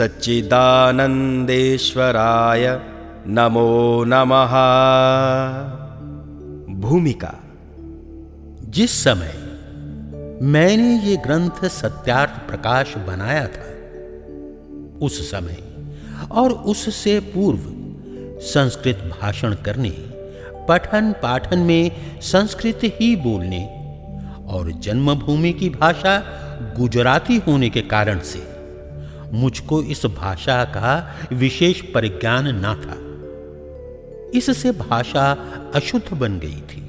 सच्चिदानंदेश्वराय नमो नमः। भूमिका। जिस समय मैंने ये ग्रंथ सत्यार्थ प्रकाश बनाया था, उस समय और उससे पूर्व संस्कृत भाषण करने पठन पाठन में संस्कृत ही बोलने और जन्मभूमि की भाषा गुजराती होने के कारण से मुझको इस भाषा का विशेष परिज्ञान ना था। इससे भाषा अशुद्ध बन गई थी।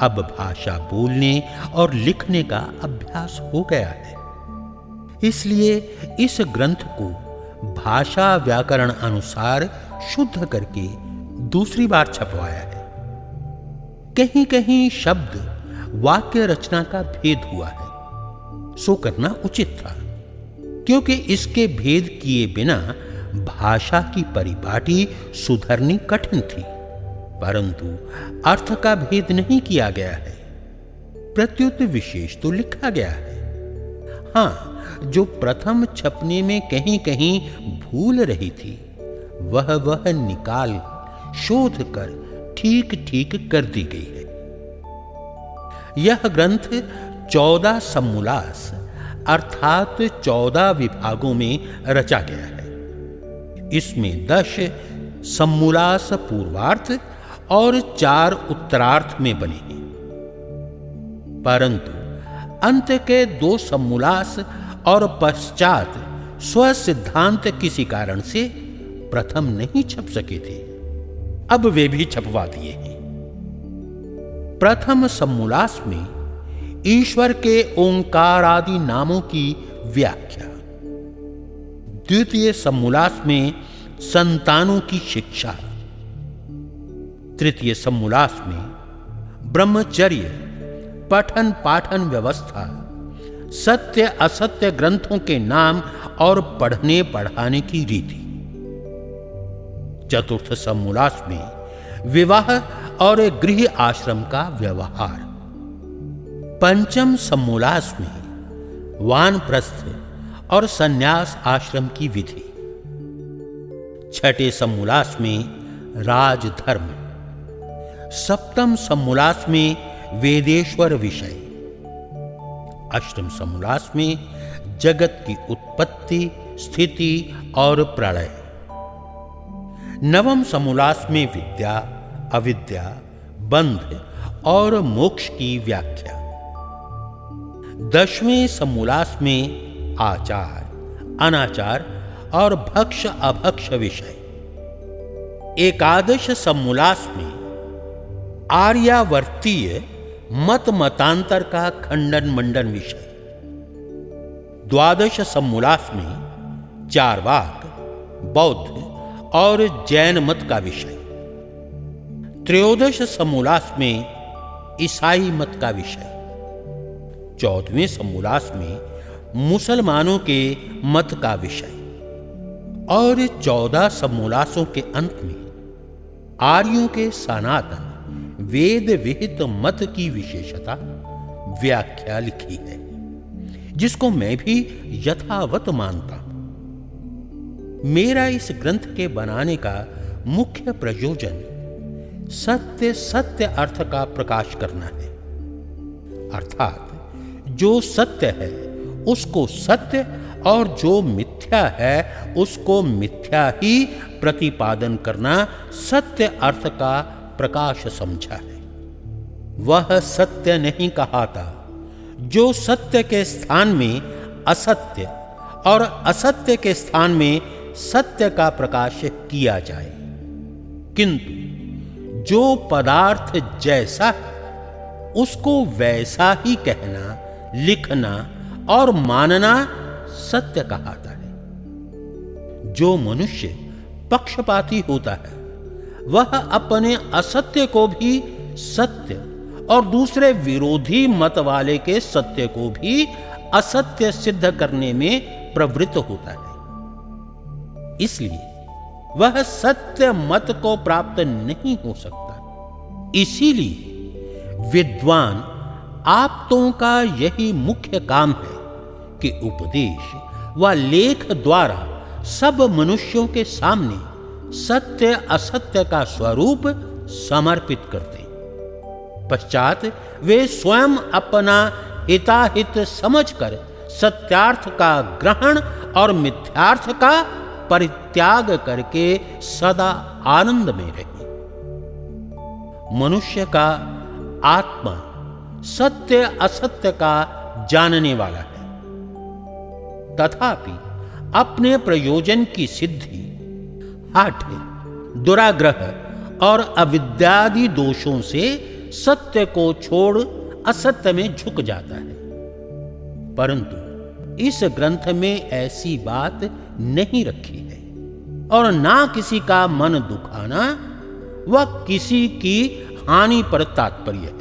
अब भाषा बोलने और लिखने का अभ्यास हो गया है। इसलिए इस ग्रंथ को भाषा व्याकरण अनुसार शुद्ध करके दूसरी बार छपवाया है। कहीं कहीं शब्द वाक्य रचना का भेद हुआ है। सो करना उचित था। क्योंकि इसके भेद किए बिना भाषा की परिपाटी सुधरनी कठिन थी, परंतु अर्थ का भेद नहीं किया गया है। प्रत्युत विशेष तो लिखा गया है। हाँ, जो प्रथम छपने में कहीं कहीं भूल रही थी, वह वह निकाल, शोध कर ठीक ठीक कर दी गई है। यह ग्रंथ चौदह समूलास अर्थात चौदह विभागों में रचा गया है। इसमें दश समूलास पूर्वार्थ और चार उत्तरार्थ में बने हैं। परंतु अंत के दो समूलास और पश्चात स्व सिद्धांत किसी कारण से प्रथम नहीं छप सके थे। अब वे भी छपवा दिए हैं। प्रथम समूलास में ईश्वर के ओंकार आदि नामों की व्याख्या। द्वितीय समूलास में संतानों की शिक्षा। तृतीय समूलास में ब्रह्मचर्य पठन पाठन व्यवस्था, सत्य, असत्य ग्रंथों के नाम और पढ़ने पढ़ाने की रीति। चतुर्थ समूलास में विवाह और गृह आश्रम का व्यवहार। पंचम समूलास में वानप्रस्थ और सन्यास आश्रम की विधि। छठे समूलास में राजधर्म। सप्तम समूलास में वेदेश्वर विषय। अष्टम समूलास में जगत की उत्पत्ति, स्थिति और प्रलय। नवम समूलास में विद्या, अविद्या, बंध और मोक्ष की व्याख्या। दसवें समूलास में आचार, अनाचार और भक्ष अभक्ष विषय। एकादश समूलास में आर्यावर्तीय मत मतांतर का खंडन मंडन विषय। द्वादश समूलास में चार वाक बौद्ध और जैन मत का विषय। त्रयोदश समूलास में ईसाई मत का विषय। चौदहवें समूलास में मुसलमानों के मत का विषय और चौदह समूलासों के अंत में आर्यों के सनातन वेद विहित मत की विशेषता व्याख्या लिखी है, जिसको मैं भी यथावत मानता हूँ। मेरा इस ग्रंथ के बनाने का मुख्य प्रयोजन सत्य सत्य अर्थ का प्रकाश करना है। अर्थात जो सत्य है, उसको सत्य और जो मिथ्या है, उसको मिथ्या ही प्रतिपादन करना सत्य अर्थ का प्रकाश समझा है। वह सत्य नहीं कहा था। जो सत्य के स्थान में असत्य और असत्य के स्थान में सत्य का प्रकाश किया जाए, किंतु जो पदार्थ जैसा उसको वैसा ही कहना लिखना और मानना सत्य कहाता है। जो मनुष्य पक्षपाती होता है, वह अपने असत्य को भी सत्य और दूसरे विरोधी मत वाले के सत्य को भी असत्य सिद्ध करने में प्रवृत्त होता है। इसलिए वह सत्य मत को प्राप्त नहीं हो सकता। इसीलिए विद्वान आप्तों का यही मुख्य काम है कि उपदेश व लेख द्वारा सब मनुष्यों के सामने सत्य असत्य का स्वरूप समर्पित करते। पश्चात वे स्वयं अपना हिताहित समझकर सत्यार्थ का ग्रहण और मिथ्यार्थ का परित्याग करके सदा आनंद में रहे। मनुष्य का आत्मा सत्य असत्य का जानने वाला है। तथापि, अपने प्रयोजन की सिद्धि हठ दुराग्रह और अविद्यादि दोषों से सत्य को छोड़ असत्य में झुक जाता है। परंतु, इस ग्रंथ में ऐसी बात नहीं रखी है। और ना किसी का मन दुखाना, व किसी की हानि पर तात्पर्य है।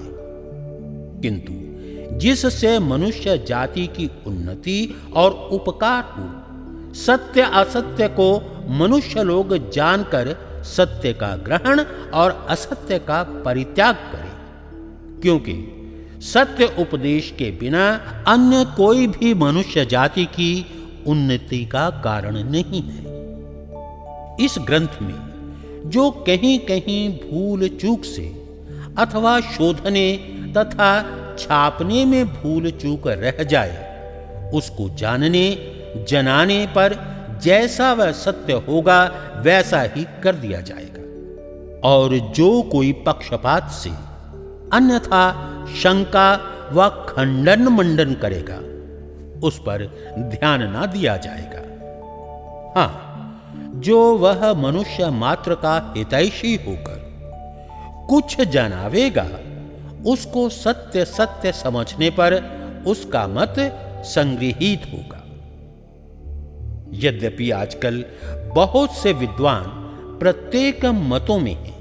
किंतु जिससे मनुष्य जाति की उन्नति और उपकार हो, सत्य असत्य को मनुष्य लोग जानकर सत्य का ग्रहण और असत्य का परित्याग करें। क्योंकि सत्य उपदेश के बिना अन्य कोई भी मनुष्य जाति की उन्नति का कारण नहीं है। इस ग्रंथ में जो कहीं कहीं भूल चूक से अथवा शोधने तथा छापने में भूल चूक रह जाए। उसको जानने, जनाने पर जैसा वह सत्य होगा, वैसा ही कर दिया जाएगा। और जो कोई पक्षपात से, अन्यथा शंका व खंडन मंडन करेगा, उस पर ध्यान ना दिया जाएगा। हाँ, जो वह मनुष्य मात्र का हितैषी होकर कुछ जनावेगा उसको सत्य सत्य समझने पर उसका मत संग्रहित होगा। यद्यपि आजकल बहुत से विद्वान प्रत्येक मतों में हैं,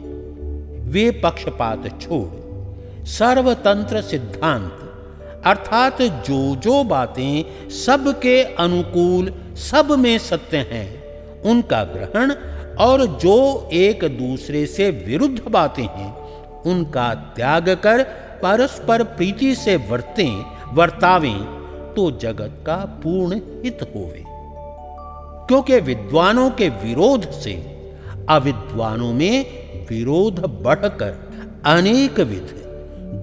वे पक्षपात छोड़, सर्वतंत्र सिद्धांत, अर्थात जो जो बातें सबके अनुकूल, सब में सत्य हैं, उनका ग्रहण और जो एक दूसरे से विरुद्ध बातें हैं उनका त्याग कर परस्पर प्रीति से वर्तें, वर्तावें तो जगत का पूर्ण हित होवे। क्योंकि विद्वानों के विरोध से, अविद्वानों में विरोध बढ़कर अनेक विध,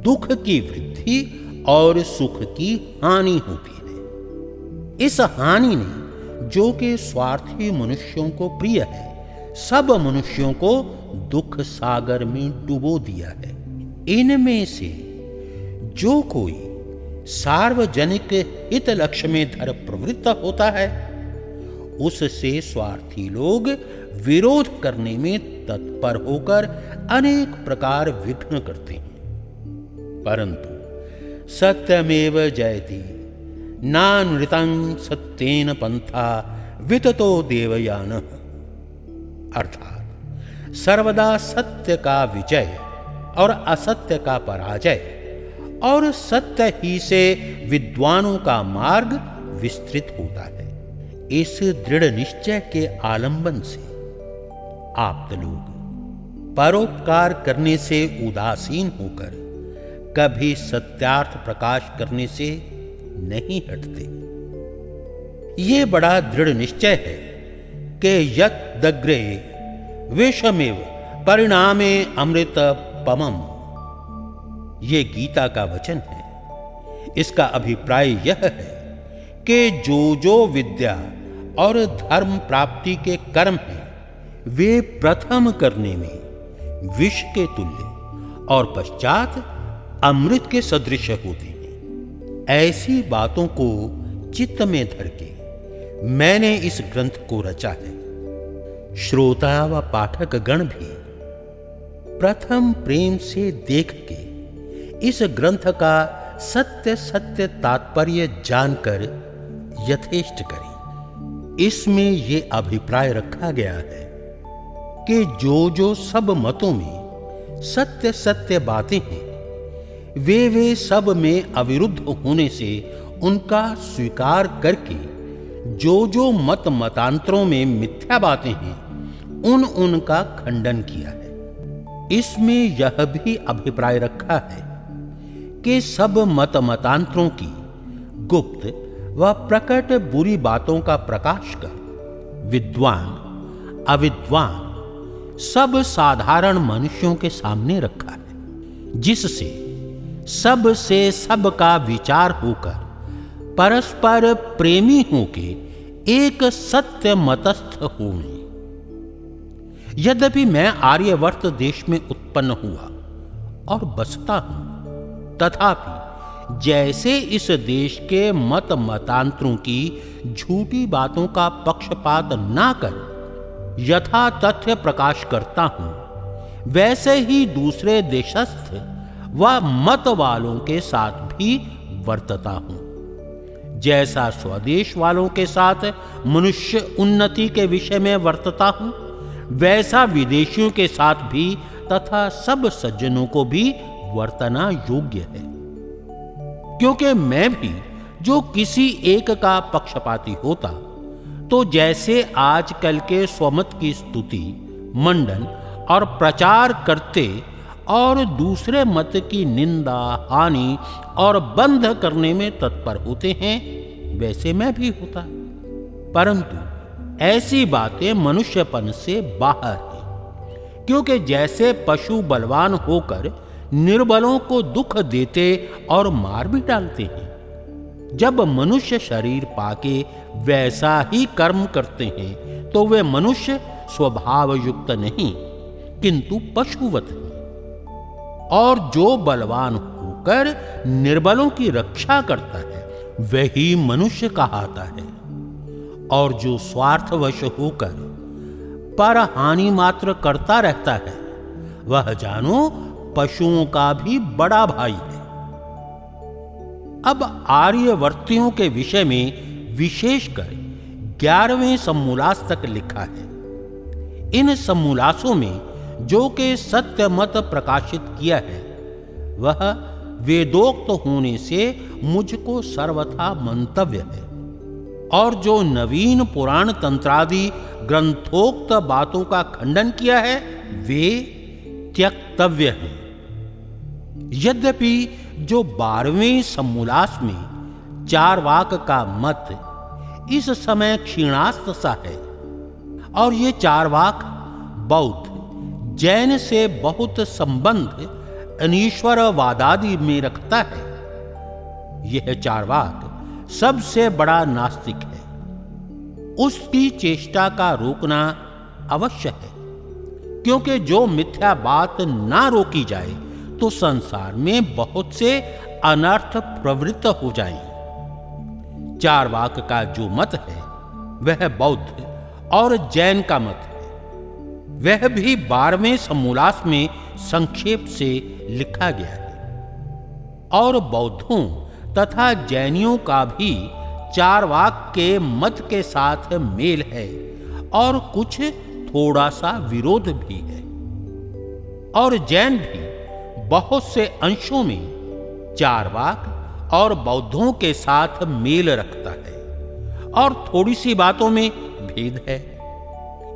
दुख की वृद्धि और सुख की हानि होती है। इस हानि ने जो कि स्वार्थी मनुष्यों को प्रिय है सब मनुष्यों को दुख सागर में डुबो दिया है। इनमें से जो कोई सार्वजनिक हित लक्ष्य में धर प्रवृत्त होता है, उससे स्वार्थी लोग विरोध करने में तत्पर होकर अनेक प्रकार विघ्न करते हैं। परंतु सत्यमेव जयति, नानृतं सत्येन पंथा विततो देवयान। अर्थात सर्वदा सत्य का विजय और असत्य का पराजय और सत्य ही से विद्वानों का मार्ग विस्तृत होता है। इस दृढ़ निश्चय के आलंबन से आप लोग परोपकार करने से उदासीन होकर कभी सत्यार्थ प्रकाश करने से नहीं हटते। ये बड़ा दृढ़ निश्चय है कि यत दग्रे विषमेव परिणामे अमृत पमम। ये गीता का वचन है। इसका अभिप्राय यह है कि जो जो विद्या और धर्म प्राप्ति के कर्म हैं, वे प्रथम करने में विष के तुल्य और पश्चात अमृत के सदृश होते हैं। ऐसी बातों को चित्त में धर के मैंने इस ग्रंथ को रचा है। श्रोता व पाठक गण भी प्रथम प्रेम से देख के इस ग्रंथ का सत्य सत्य तात्पर्य जानकर यथेष्ट करें। इसमें यह अभिप्राय रखा गया है कि जो जो सब मतों में सत्य सत्य बातें हैं, वे वे सब में अविरुद्ध होने से उनका स्वीकार करके जो जो मत मतांतरों में मिथ्या बातें हैं उन उनका खंडन किया है। इसमें यह भी अभिप्राय रखा है कि सब मत मतांतरों की गुप्त व प्रकट बुरी बातों का प्रकाश कर, विद्वान, अविद्वान, सब साधारण मनुष्यों के सामने रखा है, जिससे सबसे सब का विचार होकर परस्पर प्रेमी होके एक सत्य मतस्थ होने यद्यपि मैं आर्यवर्त देश में उत्पन्न हुआ और बसता हूँ, तथापि जैसे इस देश के मत मतांतरों की झूठी बातों का पक्षपात ना कर, यथा तथ्य प्रकाश करता हूँ, वैसे ही दूसरे देशस्थ व मत वालों के साथ भी वर्तता हूँ। जैसा स्वदेश वालों के साथ मनुष्य उन्नति के विषय में वर्तता हूँ वैसा विदेशियों के साथ भी तथा सब सज्जनों को भी वर्तना योग्य है। क्योंकि मैं भी जो किसी एक का पक्षपाती होता तो जैसे आजकल के स्वमत की स्तुति, मंडन और प्रचार करते और दूसरे मत की निंदा, हानि और बंध करने में तत्पर होते हैं, वैसे मैं भी होता। परंतु ऐसी बातें मनुष्यपन से बाहर हैं। क्योंकि जैसे पशु बलवान होकर निर्बलों को दुख देते और मार भी डालते हैं, जब मनुष्य शरीर पाके वैसा ही कर्म करते हैं तो वे मनुष्य स्वभाव युक्त नहीं, किंतु पशुवत हैं। और जो बलवान होकर निर्बलों की रक्षा करता है, वही मनुष्य कहाता है। और जो स्वार्थवश होकर पर हानि मात्र करता रहता है, वह जानो पशुओं का भी बड़ा भाई है। अब आर्यवर्तियों के विषय में विशेषकर ग्यारहवें समूलास तक लिखा है। इन समूलासों में जो के सत्य मत प्रकाशित किया है, वह वेदोक्त होने से मुझको सर्वथा मंतव्य है। और जो नवीन पुराण तंत्रादि ग्रंथोक्त बातों का खंडन किया है, वे त्यक्तव्य हैं। यद्यपि जो बारहवें समूलास में चार वाक का मत इस समय क्षीणास्त सा है, और ये चार वाक बौद्ध, जैन से बहुत संबंध अनीश्वर वादादि में रखता है, यह चारवाक सबसे बड़ा नास्तिक है। उसकी चेष्टा का रोकना अवश्य है, क्योंकि जो मिथ्या बात ना रोकी जाए तो संसार में बहुत से अनर्थ प्रवृत्त हो जाए। चार वाक का जो मत है, वह बौद्ध और जैन का मत है। वह भी बारहवें समूलास में संक्षेप से लिखा गया है। और बौद्धों तथा जैनियों का भी चार वाक के मत के साथ मेल है और कुछ थोड़ा सा विरोध भी है। और जैन भी बहुत से अंशों में चार वाक और बौद्धों के साथ मेल रखता है और थोड़ी सी बातों में भेद है।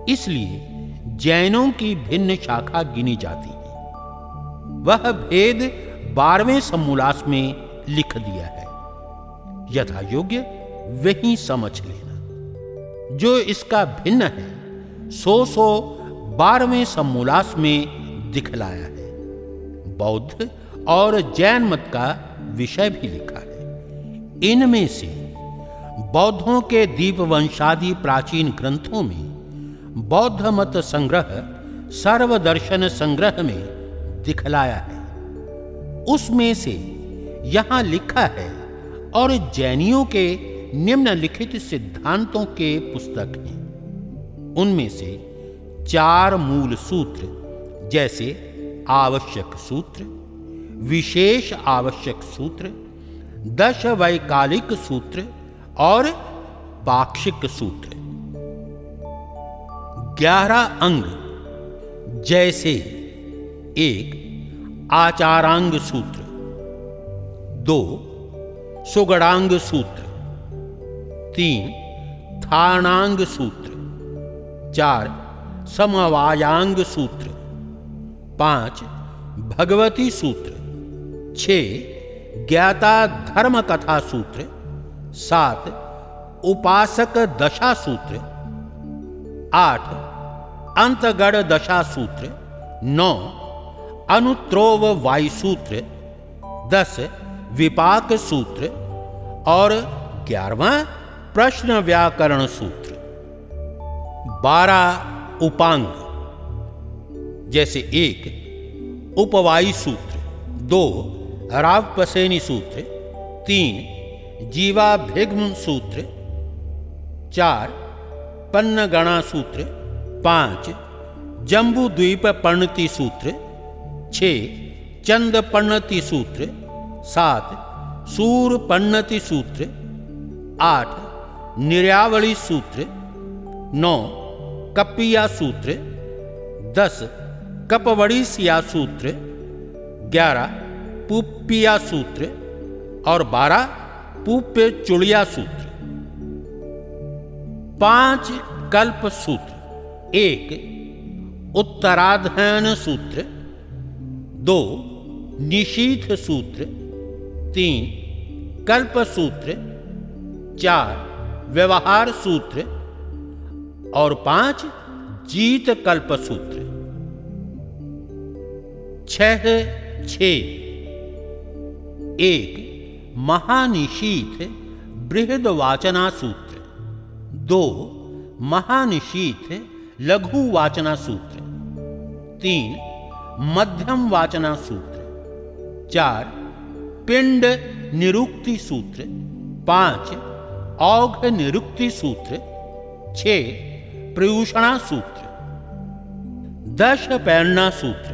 इसलिए जैनों की भिन्न शाखा गिनी जाती है। वह भेद बारहवें समूलास में लिख दिया है। यथा योग्य वही समझ लेना। जो इसका भिन्न है, सो सो बारहवें समूलास में दिखलाया है। बौद्ध और जैन मत का विषय भी लिखा है। इनमें से बौद्धों के दीपवंशादि प्राचीन ग्रंथों में बौद्ध मत संग्रह सर्वदर्शन संग्रह में दिखलाया है। उसमें से यहाँ लिखा है, और जैनियों के निम्नलिखित सिद्धांतों के पुस्तक हैं। उनमें से चार मूल सूत्र, जैसे आवश्यक सूत्र, विशेष आवश्यक सूत्र, दश वैकालिक सूत्र और पाक्षिक सूत्र। ग्यारह अंग, जैसे एक आचारांग सूत्र दो सुगणांग सूत्र। तीन थानांग सूत्र। चार, समवायांग सूत्र। पाँच, भगवती सूत्र। छ, ज्ञाता धर्म कथा सूत्र। सात, उपासक दशा सूत्र। आठ, अंतगढ़ दशा सूत्र। नौ, अनुत्रोव वायु सूत्र। दस विपाक सूत्र और ग्यारहवा प्रश्न व्याकरण सूत्र। बारह उपांग, जैसे एक, उपवायु सूत्र, दो, रावपसेनी सूत्र, तीन जीवाभिग्म सूत्र, चार, पन्नगणा सूत्र, पाँच जम्बू द्वीप पर्णति सूत्र, छ चंद पर्णति सूत्र सात, सूर पर्णति सूत्र, आठ निर्यावली सूत्र, नौ, कपिया सूत्र, दस, कपवड़ीसिया सूत्र, ग्यारह, पुपिया सूत्र और बारह पुप्य चुड़िया सूत्र। पाँच कल्प सूत्र, एक, उत्तराधयन सूत्र, दो निशीथ सूत्र तीन कल्प सूत्र चार व्यवहार सूत्र और पाँच जीत कल्प सूत्र छह छ एक महानिशीथ बृहद वाचना सूत्र दो महानिशीथ लघु वाचना सूत्र तीन मध्यम वाचना सूत्र चार पिंड निरुक्ति सूत्र, पाँच, औघ निरुक्ति सूत्र, छ, प्रयूषणा सूत्र, दश पैरणा सूत्र,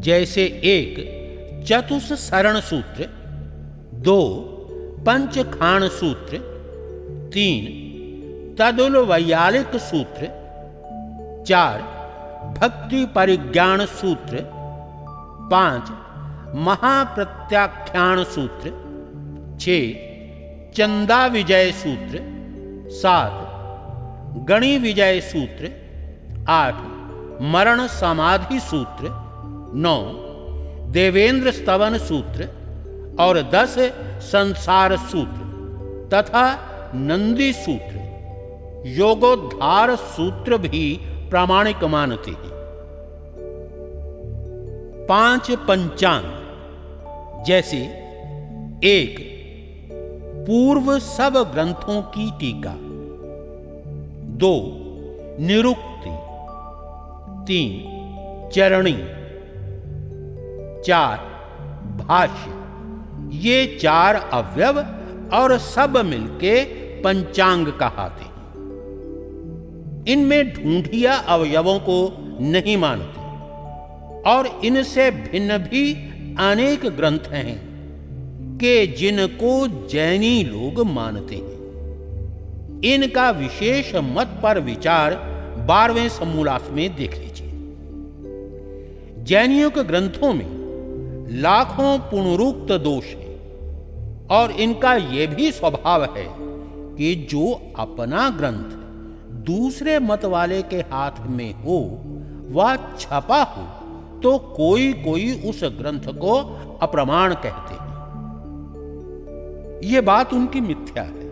जैसे एक चतुष सरण सूत्र, दो पंच पंचखाण सूत्र, तीन तदुल वैयालिक सूत्र, चार भक्ति परिज्ञान सूत्र, पाँच महाप्रत्याख्यान सूत्र, छ, चंदा विजय सूत्र, सात, गणी विजय सूत्र, आठ, मरण समाधि सूत्र, नौ, देवेंद्र स्तवन सूत्र और दस संसार सूत्र तथा नंदी सूत्र। योगोद्धार सूत्र भी प्रामाणिक मानते हैं। पाँच पंचांग। जैसे एक पूर्व सब ग्रंथों की टीका, दो निरुक्ति, तीन चरणी, चार भाष्य। ये चार अवयव और सब मिलके पंचांग कहाते हैं इनमें ढूंढिया अवयवों को नहीं मानते और इनसे भिन्न भी अनेक ग्रंथ हैं कि जिनको जैनी लोग मानते हैं। इनका विशेष मत पर विचार बारहवें समूलास में देख लीजिए। जैनियों के ग्रंथों में लाखों पुनरुक्त दोष हैं और इनका यह भी स्वभाव है कि जो अपना ग्रंथ दूसरे मत वाले के हाथ में हो, वह छपा हो तो कोई कोई उस ग्रंथ को अप्रमाण कहते हैं। यह बात उनकी मिथ्या है।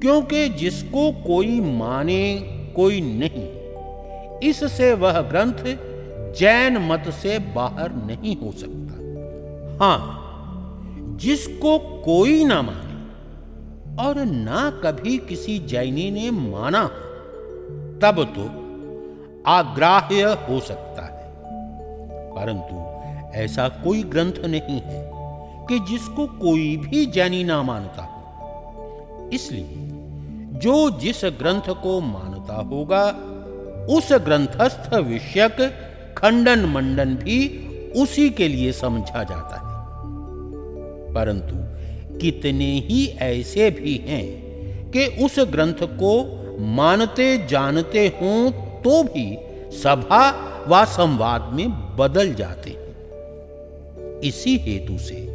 क्योंकि जिसको कोई माने कोई नहीं, इससे वह ग्रंथ जैन मत से बाहर नहीं हो सकता। हाँ, जिसको कोई ना माने, और ना कभी किसी जैनी ने माना तब तो आग्राह्य हो सकता है। परंतु ऐसा कोई ग्रंथ नहीं है कि जिसको कोई भी जैनी ना मानता हो। इसलिए जो जिस ग्रंथ को मानता होगा, उस ग्रंथस्थ विषयक खंडन मंडन भी उसी के लिए समझा जाता है। परंतु कितने ही ऐसे भी हैं कि उस ग्रंथ को मानते जानते हों तो भी सभा व संवाद में बदल जाते हैं। इसी हेतु से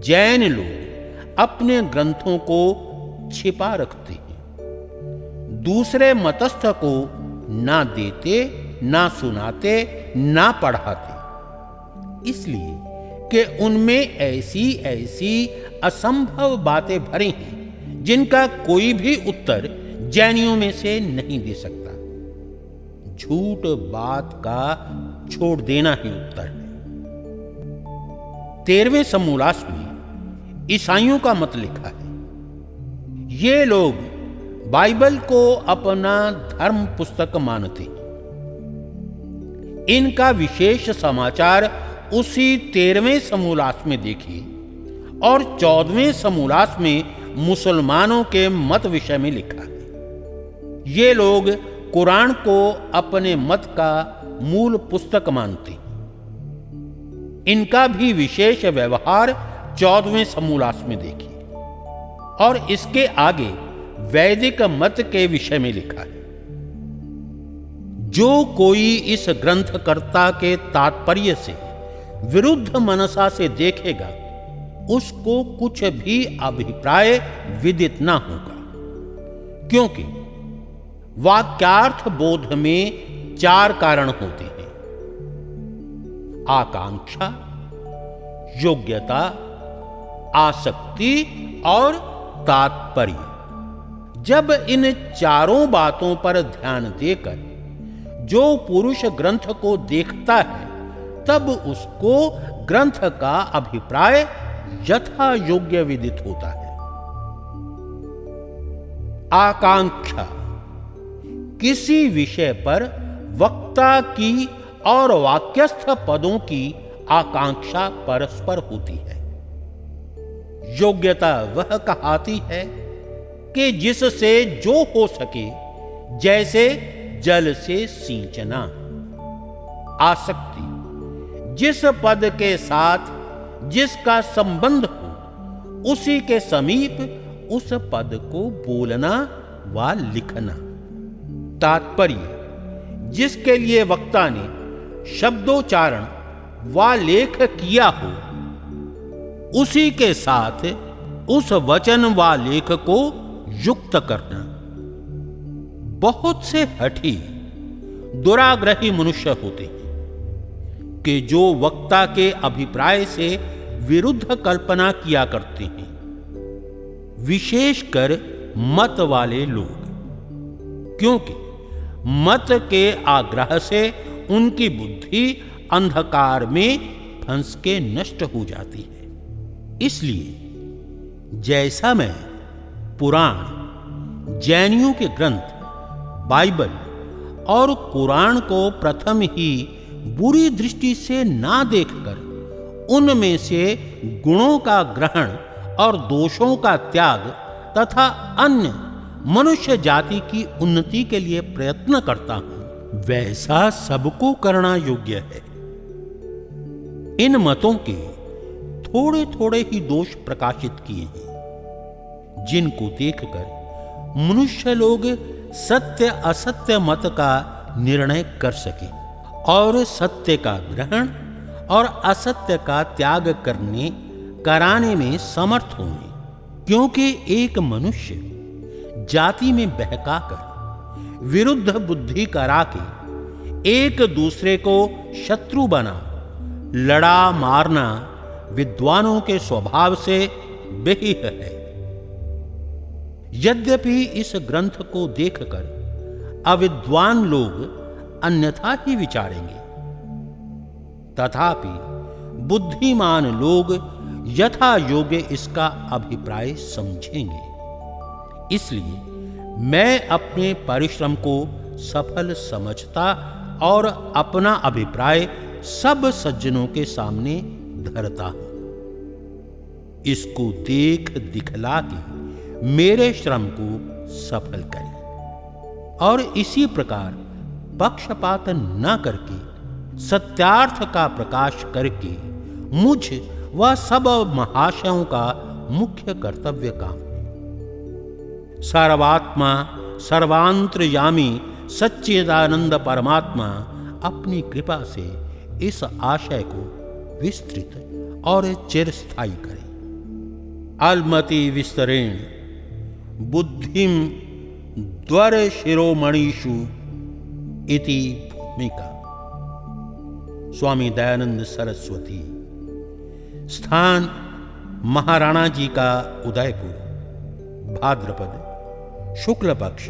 जैन लोग अपने ग्रंथों को छिपा रखते हैं। दूसरे मतस्थ को ना देते, ना सुनाते, ना पढ़ाते। इसलिए कि उनमें ऐसी ऐसी असंभव बातें भरी हैं, जिनका कोई भी उत्तर जैनियों में से नहीं दे सकता। झूठ बात का छोड़ देना ही उत्तर है। तेरहवें समूलास में ईसाइयों का मत लिखा है। ये लोग बाइबल को अपना धर्म पुस्तक मानते इनका विशेष समाचार उसी तेरहवें समूलास में देखिए और चौदहवें समूलास में मुसलमानों के मत विषय में लिखा है। ये लोग कुरान को अपने मत का मूल पुस्तक मानते। इनका भी विशेष व्यवहार चौदहवें समूलास में देखिए और इसके आगे वैदिक मत के विषय में लिखा है। जो कोई इस ग्रंथकर्ता के तात्पर्य से विरुद्ध मनसा से देखेगा, उसको कुछ भी अभिप्राय विदित ना होगा। क्योंकि वाक्यार्थ बोध में चार कारण होते हैं। आकांक्षा, योग्यता, आसक्ति और तात्पर्य। जब इन चारों बातों पर ध्यान देकर जो पुरुष ग्रंथ को देखता है, तब उसको ग्रंथ का अभिप्राय यथा योग्य विदित होता है। आकांक्षा, किसी विषय पर वक्ता की और वाक्यस्थ पदों की आकांक्षा परस्पर होती है। योग्यता वह कहाती है कि जिससे जो हो सके, जैसे जल से सींचना। आसक्ति, जिस पद के साथ जिसका संबंध हो, उसी के समीप उस पद को बोलना व लिखना। तात्पर्य जिसके लिए वक्ता ने शब्दोच्चारण व लेख किया हो, उसी के साथ उस वचन व लेख को युक्त करना। बहुत से हठी दुराग्रही मनुष्य होते हैं कि जो वक्ता के अभिप्राय से विरुद्ध कल्पना किया करते हैं, विशेषकर मत वाले लोग। क्योंकि मत के आग्रह से उनकी बुद्धि अंधकार में फंस के नष्ट हो जाती है। इसलिए जैसा मैं पुराण, जैनियों के ग्रंथ, बाइबल और कुरान को प्रथम ही बुरी दृष्टि से ना देखकर उनमें से गुणों का ग्रहण और दोषों का त्याग तथा अन्य मनुष्य जाति की उन्नति के लिए प्रयत्न करता हूँ, वैसा सबको करना योग्य है। इन मतों के थोड़े थोड़े ही दोष प्रकाशित किए हैं, जिनको देखकर मनुष्य लोग सत्य असत्य मत का निर्णय कर सके और सत्य का ग्रहण और असत्य का त्याग करने, कराने में समर्थ होंगे क्योंकि एक मनुष्य जाति में बहकाकर विरुद्ध बुद्धि करा के एक दूसरे को शत्रु बना, लड़ा मारना विद्वानों के स्वभाव से बेही है। यद्यपि इस ग्रंथ को देखकर अविद्वान लोग अन्यथा ही विचारेंगे, तथापि बुद्धिमान लोग यथा योग्य इसका अभिप्राय समझेंगे। इसलिए मैं अपने परिश्रम को सफल समझता और अपना अभिप्राय सब सज्जनों के सामने धरता हूँ। इसको देख दिखला के मेरे श्रम को सफल करें और इसी प्रकार पक्षपात न करके, सत्यार्थ का प्रकाश करके मुझ व सब महाशयों का मुख्य कर्तव्य काम सर्वात्मा, सर्वांतरयामी, सच्चिदानंद परमात्मा अपनी कृपा से इस आशय को विस्तृत और चिरस्थायी करे। अलमति विस्तरेण बुद्धिम द्वर शिरोमणिषु इति भूमिका। स्वामी दयानंद सरस्वती, स्थान महाराणा जी का उदयपुर, भाद्रपद शुक्ल पक्ष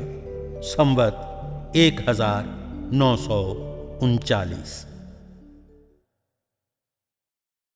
संवत एक हज़ार नौ सौ उनचालीस।